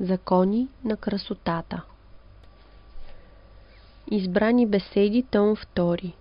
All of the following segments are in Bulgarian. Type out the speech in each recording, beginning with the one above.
Закони на красотата. Избрани беседи, том 2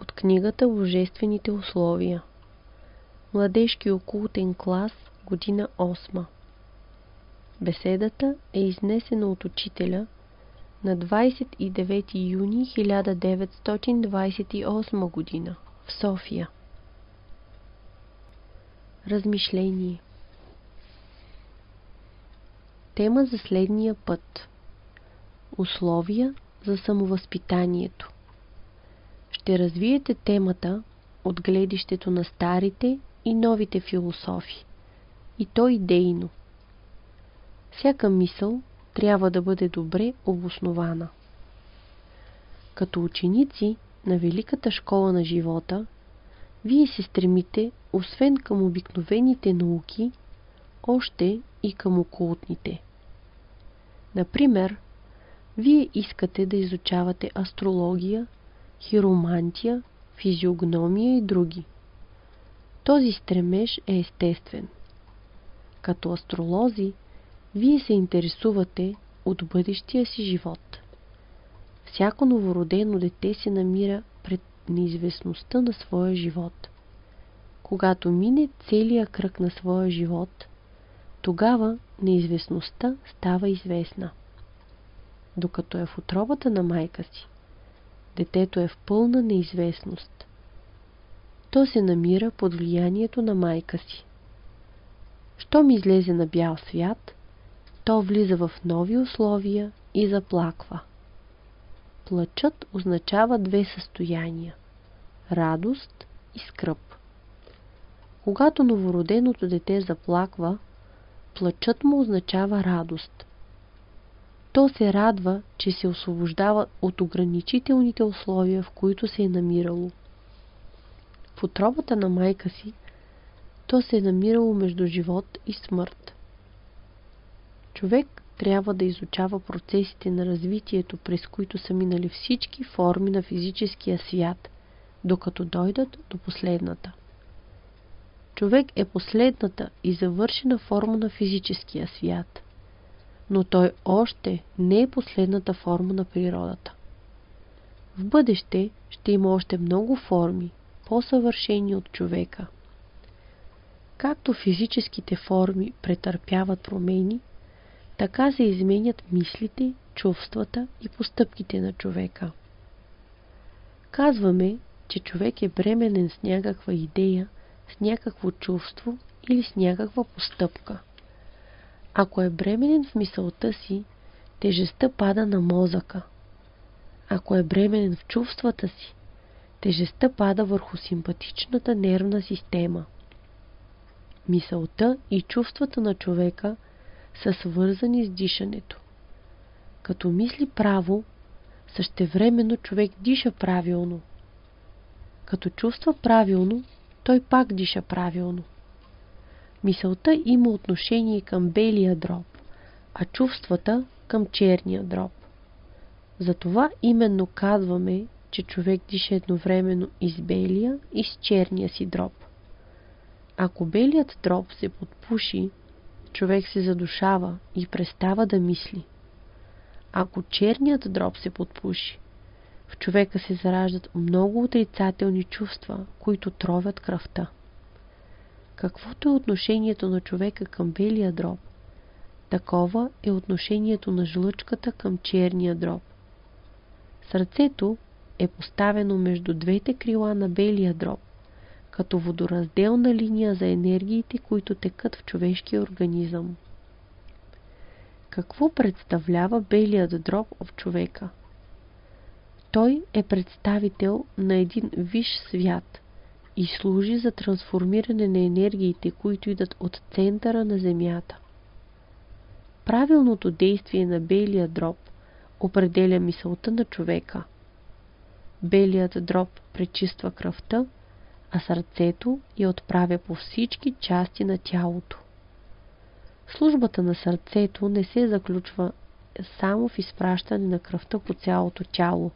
От книгата Божествените условия. Младежки окултен клас, година 8 Беседата е изнесена от учителя на 29 юни 1928 година в София. Размишление Тема за следния път Условия за самовъзпитанието Ще развиете темата от гледището на старите и новите философи, и то идейно. Всяка мисъл трябва да бъде добре обоснована. Като ученици на Великата школа на живота, вие се стремите, освен към обикновените науки, още и към окултните. Например, вие искате да изучавате астрология, хиромантия, физиогномия и други. Този стремеж е естествен. Като астролози, вие се интересувате от бъдещия си живот. Всяко новородено дете се намира пред неизвестността на своя живот. Когато мине целия кръг на своя живот, тогава неизвестността става известна. Докато е в отробата на майка си, детето е в пълна неизвестност. То се намира под влиянието на майка си. Щом излезе на бял свят, то влиза в нови условия и заплаква. Плачът означава две състояния – радост и скръп. Когато новороденото дете заплаква, плачът му означава радост. То се радва, че се освобождава от ограничителните условия, в които се е намирало. В отробата на майка си, то се е намирало между живот и смърт. Човек трябва да изучава процесите на развитието, през които са минали всички форми на физическия свят, докато дойдат до последната. Човек е последната и завършена форма на физическия свят, но той още не е последната форма на природата. В бъдеще ще има още много форми, по-съвършени от човека. Както физическите форми претърпяват промени, така се изменят мислите, чувствата и постъпките на човека. Казваме, че човек е бременен с някаква идея, с някакво чувство или с някаква постъпка. Ако е бременен в мисълта си, тежестта пада на мозъка. Ако е бременен в чувствата си, тежестта пада върху симпатичната нервна система. Мисълта и чувствата на човека са свързани с дишането. Като мисли право, същевременно човек диша правилно. Като чувства правилно, той пак диша правилно. Мисълта има отношение към белия дроб, а чувствата към черния дроб. Затова именно казваме, че човек диша едновременно и с белия, и с черния си дроб. Ако белият дроб се подпуши, човек се задушава и престава да мисли. Ако черният дроб се подпуши, в човека се зараждат много отрицателни чувства, които тровят кръвта. Каквото е отношението на човека към белия дроб, такова е отношението на жлъчката към черния дроб. Сърцето е поставено между двете крила на белия дроб като водоразделна линия за енергиите, които текат в човешкия организъм. Какво представлява белият дроб в човека? Той е представител на един виш свят и служи за трансформиране на енергиите, които идат от центъра на Земята. Правилното действие на белия дроб определя мисълта на човека. Белият дроб пречиства кръвта, а сърцето я отправя по всички части на тялото. Службата на сърцето не се заключва само в изпращане на кръвта по цялото тяло,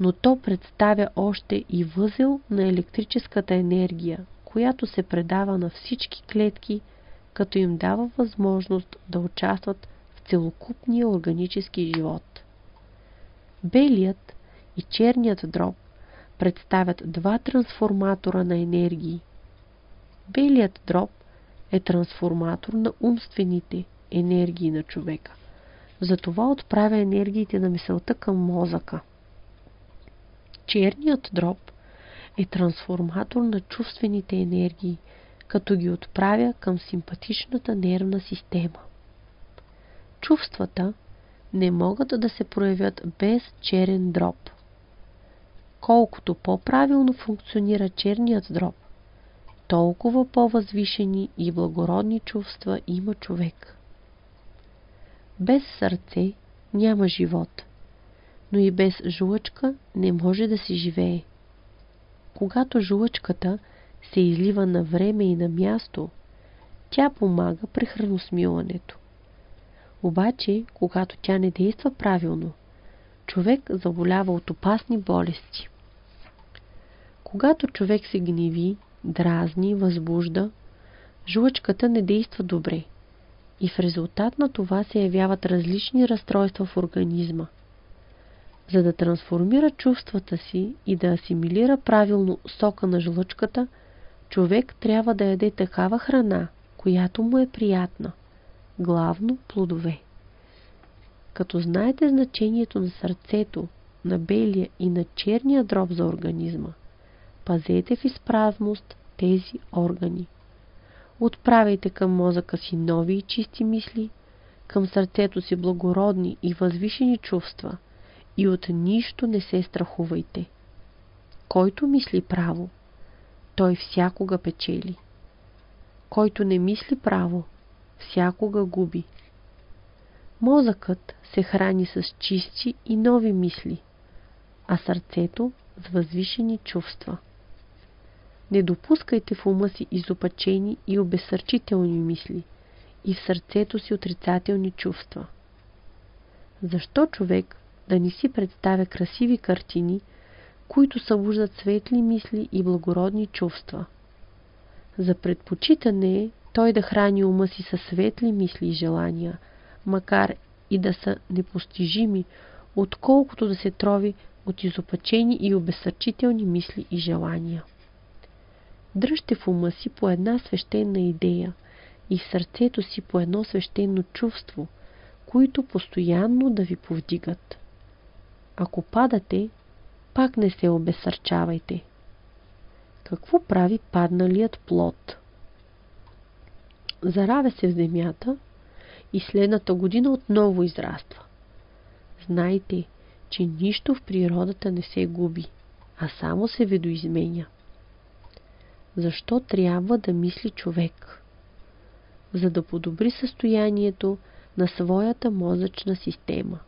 но то представя още и възел на електрическата енергия, която се предава на всички клетки, като им дава възможност да участват целокупния органически живот. Белият и черният дроб представят два трансформатора на енергии. Белият дроб е трансформатор на умствените енергии на човека. Затова отправя енергиите на мисълта към мозъка. Черният дроб е трансформатор на чувствените енергии, като ги отправя към симпатичната нервна система. Чувствата не могат да се проявят без черен дроб. Колкото по-правилно функционира черният дроб, толкова по-възвишени и благородни чувства има човек. Без сърце няма живот, но и без жлъчка не може да се живее. Когато жлъчката се излива на време и на място, тя помага при храносмилането. Обаче, когато тя не действа правилно, човек заболява от опасни болести. Когато човек се гневи, дразни, възбужда, жлъчката не действа добре и в резултат на това се явяват различни разстройства в организма. За да трансформира чувствата си и да асимилира правилно сока на жлъчката, човек трябва да яде такава храна, която му е приятна – главно плодове. Като знаете значението на сърцето, на белия и на черния дроб за организма, пазете в изпразност тези органи. Отправяйте към мозъка си нови и чисти мисли, към сърцето си благородни и възвишени чувства и от нищо не се страхувайте. Който мисли право, той всякога печели. Който не мисли право, всякога губи. Мозъкът се храни с чисти и нови мисли, а сърцето с възвишени чувства. Не допускайте в ума си изопачени и обесърчителни мисли и в сърцето си отрицателни чувства. Защо човек да не си представя красиви картини, които събуждат светли мисли и благородни чувства? За предпочитане е той да храни ума си със светли мисли и желания, макар и да са непостижими, отколкото да се трови от изопачени и обесърчителни мисли и желания. Дръжте в ума си по една свещена идея и в сърцето си по едно свещено чувство, които постоянно да ви повдигат. Ако падате, пак не се обесърчавайте. Какво прави падналият плод? заравя се в земята и следната година отново израства. Знайте, че нищо в природата не се губи, а само се видоизменя. Защо трябва да мисли човек? За да подобри състоянието на своята мозъчна система.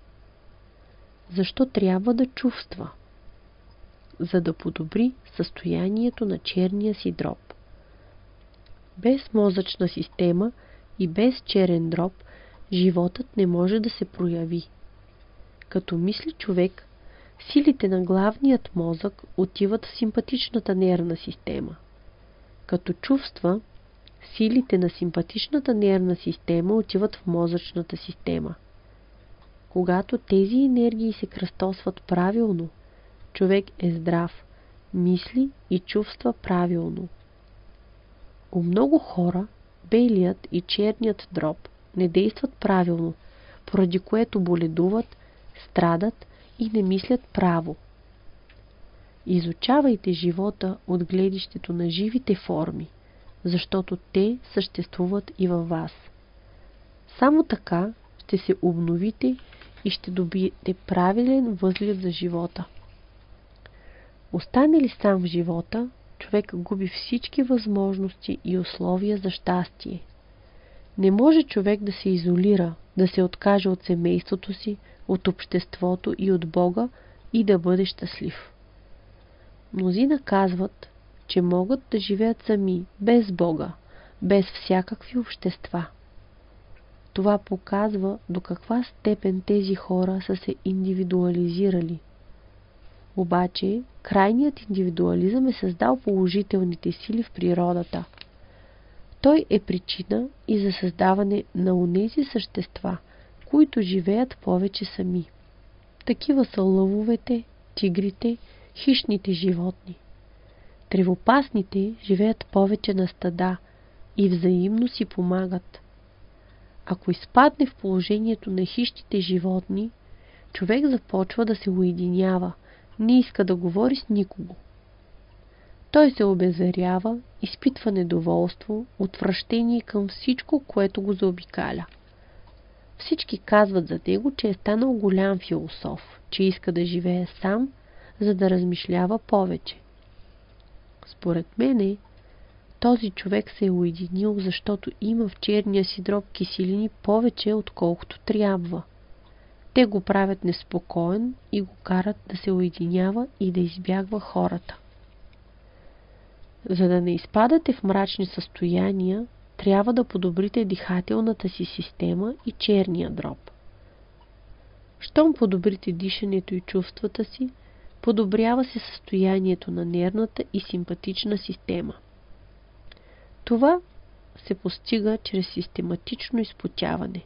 Защо трябва да чувства? За да подобри състоянието на черния си дроб без мозъчна система и без черен дроб, животът не може да се прояви. Като мисли човек, силите на главният мозък отиват в симпатичната нервна система. Като чувства, силите на симпатичната нервна система отиват в мозъчната система. Когато тези енергии се кръстосват правилно, човек е здрав, мисли и чувства правилно. У много хора белият и черният дроб не действат правилно, поради което боледуват, страдат и не мислят право. Изучавайте живота от гледището на живите форми, защото те съществуват и във вас. Само така ще се обновите и ще добиете правилен възглед за живота. Остане ли сам в живота, човек губи всички възможности и условия за щастие. Не може човек да се изолира, да се откаже от семейството си, от обществото и от Бога и да бъде щастлив. Мнозина казват, че могат да живеят сами, без Бога, без всякакви общества. Това показва до каква степен тези хора са се индивидуализирали – обаче, крайният индивидуализъм е създал положителните сили в природата. Той е причина и за създаване на унези същества, които живеят повече сами. Такива са лъвовете, тигрите, хищните животни. Тревопасните живеят повече на стада и взаимно си помагат. Ако изпадне в положението на хищните животни, човек започва да се уединява, не иска да говори с никого. Той се обезверява, изпитва недоволство, отвращение към всичко, което го заобикаля. Всички казват за него, че е станал голям философ, че иска да живее сам, за да размишлява повече. Според мене, този човек се е уединил, защото има в черния си дроб киселини повече, отколкото трябва. Те го правят неспокоен и го карат да се уединява и да избягва хората. За да не изпадате в мрачни състояния, трябва да подобрите дихателната си система и черния дроб. Щом подобрите дишането и чувствата си, подобрява се състоянието на нервната и симпатична система. Това се постига чрез систематично изпотяване.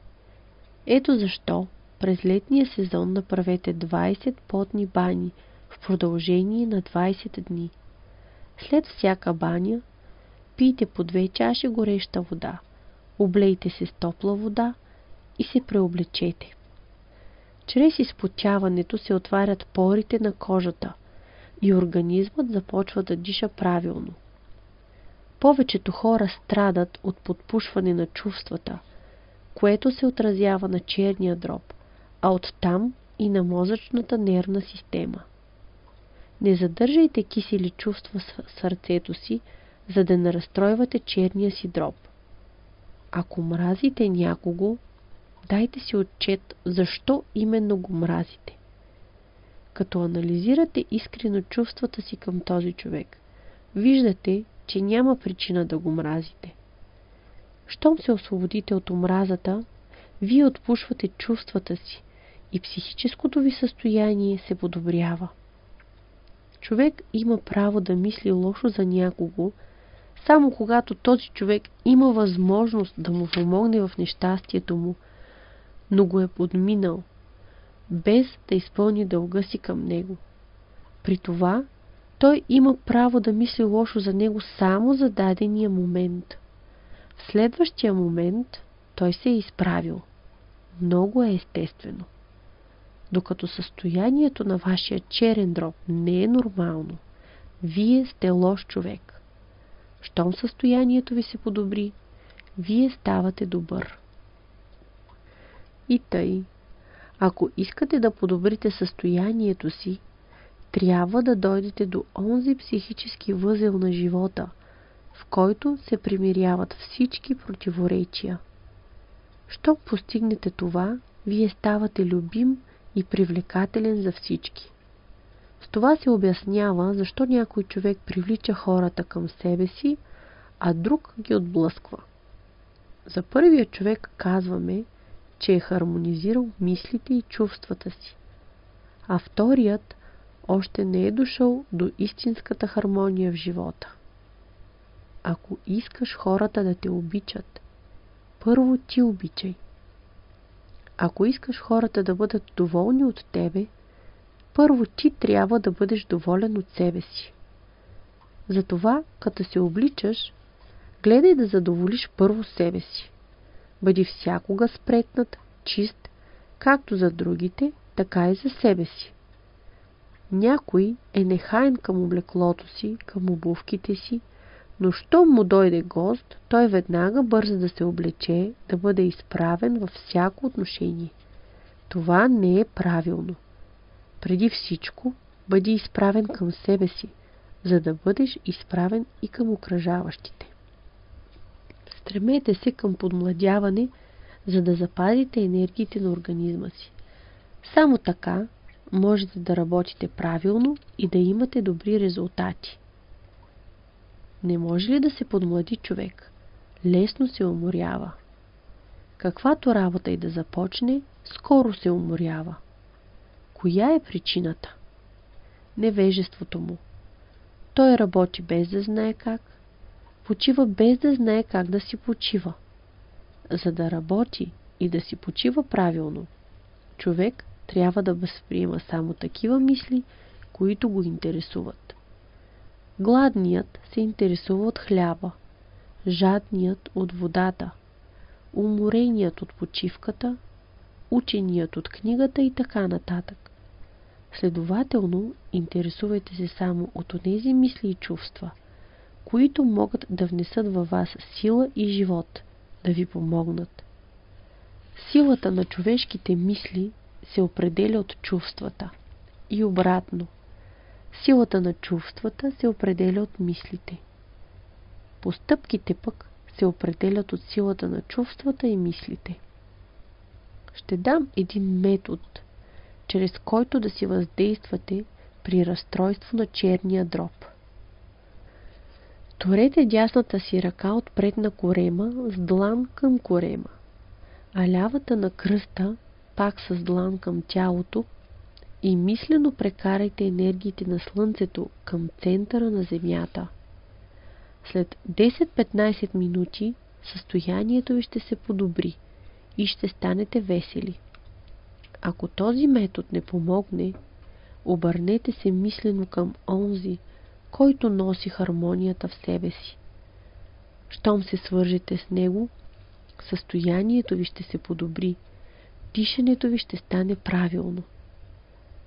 Ето защо през летния сезон направете 20 потни бани в продължение на 20 дни. След всяка баня пийте по две чаши гореща вода, облейте се с топла вода и се преоблечете. Чрез изпотяването се отварят порите на кожата и организмът започва да диша правилно. Повечето хора страдат от подпушване на чувствата, което се отразява на черния дроб, а оттам и на мозъчната нервна система. Не задържайте кисели чувства в сърцето си, за да не разстройвате черния си дроб. Ако мразите някого, дайте си отчет защо именно го мразите. Като анализирате искрено чувствата си към този човек, виждате, че няма причина да го мразите. Щом се освободите от омразата, вие отпушвате чувствата си и психическото ви състояние се подобрява. Човек има право да мисли лошо за някого, само когато този човек има възможност да му помогне в нещастието му, но го е подминал, без да изпълни дълга си към него. При това, той има право да мисли лошо за него само за дадения момент. В следващия момент той се е изправил. Много е естествено. Докато състоянието на вашия черен дроб не е нормално, вие сте лош човек. Щом състоянието ви се подобри, вие ставате добър. И тъй, ако искате да подобрите състоянието си, трябва да дойдете до онзи психически възел на живота, в който се примиряват всички противоречия. Щом постигнете това, вие ставате любим и привлекателен за всички. С това се обяснява, защо някой човек привлича хората към себе си, а друг ги отблъсква. За първия човек казваме, че е хармонизирал мислите и чувствата си, а вторият още не е дошъл до истинската хармония в живота. Ако искаш хората да те обичат, първо ти обичай. Ако искаш хората да бъдат доволни от тебе, първо ти трябва да бъдеш доволен от себе си. Затова, като се обличаш, гледай да задоволиш първо себе си. Бъди всякога спретнат, чист, както за другите, така и за себе си. Някой е нехайн към облеклото си, към обувките си, но щом му дойде гост, той веднага бърза да се облече, да бъде изправен във всяко отношение. Това не е правилно. Преди всичко, бъди изправен към себе си, за да бъдеш изправен и към окръжаващите. Стремете се към подмладяване, за да запазите енергиите на организма си. Само така можете да работите правилно и да имате добри резултати. Не може ли да се подмлади човек? Лесно се уморява. Каквато работа и да започне, скоро се уморява. Коя е причината? Невежеството му. Той работи без да знае как, почива без да знае как да си почива. За да работи и да си почива правилно. Човек трябва да възприема само такива мисли, които го интересуват. Гладният се интересува от хляба, жадният от водата, умореният от почивката, ученият от книгата и така нататък. Следователно, интересувайте се само от тези мисли и чувства, които могат да внесат във вас сила и живот, да ви помогнат. Силата на човешките мисли се определя от чувствата и обратно. Силата на чувствата се определя от мислите. Постъпките пък се определят от силата на чувствата и мислите. Ще дам един метод, чрез който да си въздействате при разстройство на черния дроб. Торете дясната си ръка отпред на корема с длан към корема, а лявата на кръста пак с длан към тялото и мислено прекарайте енергиите на Слънцето към центъра на Земята. След 10-15 минути състоянието ви ще се подобри и ще станете весели. Ако този метод не помогне, обърнете се мислено към онзи, който носи хармонията в себе си. Щом се свържете с него, състоянието ви ще се подобри, дишането ви ще стане правилно.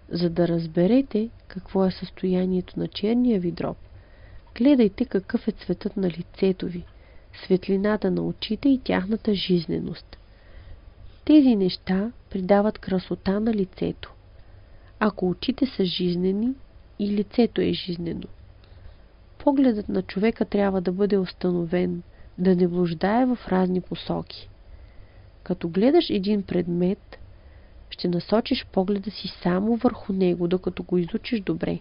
За да разберете какво е състоянието на черния ви дроб, гледайте какъв е цветът на лицето ви, светлината на очите и тяхната жизненост. Тези неща придават красота на лицето. Ако очите са жизнени и лицето е жизнено. Погледът на човека трябва да бъде установен, да не блуждае в разни посоки. Като гледаш един предмет, ще насочиш погледа си само върху него, докато го изучиш добре.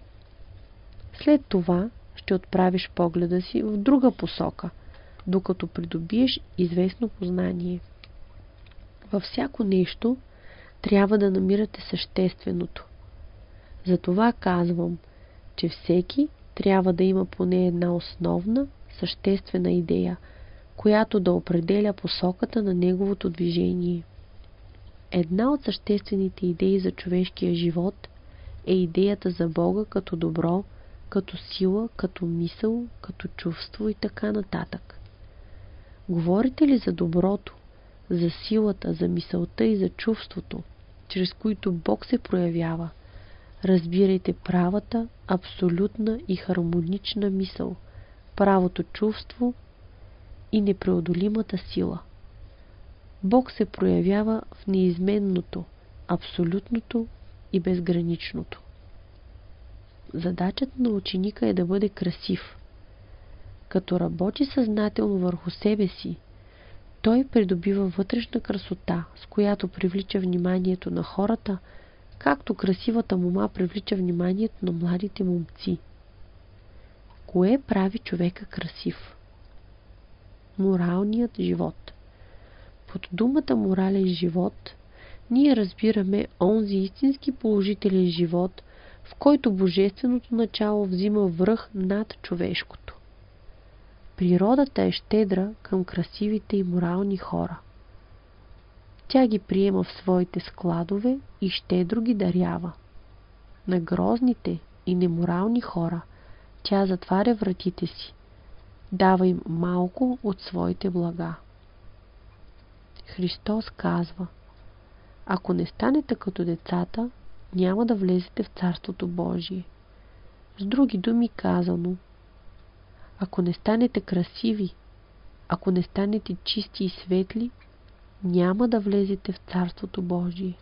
След това ще отправиш погледа си в друга посока, докато придобиеш известно познание. Във всяко нещо трябва да намирате същественото. Затова казвам, че всеки трябва да има поне една основна, съществена идея, която да определя посоката на неговото движение. Една от съществените идеи за човешкия живот е идеята за Бога като добро, като сила, като мисъл, като чувство и така нататък. Говорите ли за доброто, за силата, за мисълта и за чувството, чрез които Бог се проявява, разбирайте правата, абсолютна и хармонична мисъл, правото чувство и непреодолимата сила. Бог се проявява в неизменното, абсолютното и безграничното. Задачата на ученика е да бъде красив. Като работи съзнателно върху себе си, той придобива вътрешна красота, с която привлича вниманието на хората, както красивата мома привлича вниманието на младите момци. Кое прави човека красив? Моралният живот. Под думата морален живот ние разбираме онзи истински положителен живот, в който божественото начало взима връх над човешкото. Природата е щедра към красивите и морални хора. Тя ги приема в своите складове и щедро ги дарява. На грозните и неморални хора тя затваря вратите си, дава им малко от своите блага. Христос казва, ако не станете като децата, няма да влезете в Царството Божие. С други думи казано, ако не станете красиви, ако не станете чисти и светли, няма да влезете в Царството Божие.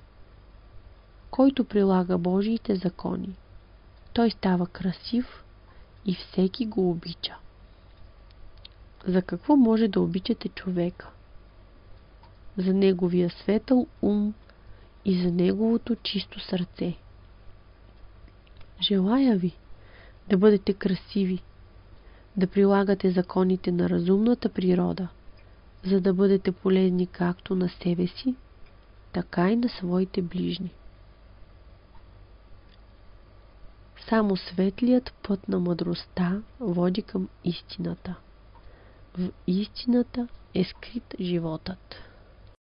Който прилага Божиите закони, той става красив и всеки го обича. За какво може да обичате човека? За неговия светъл ум и за неговото чисто сърце. Желая ви да бъдете красиви, да прилагате законите на разумната природа, за да бъдете полезни както на себе си, така и на своите ближни. Само светлият път на мъдростта води към истината. В истината е скрит животът.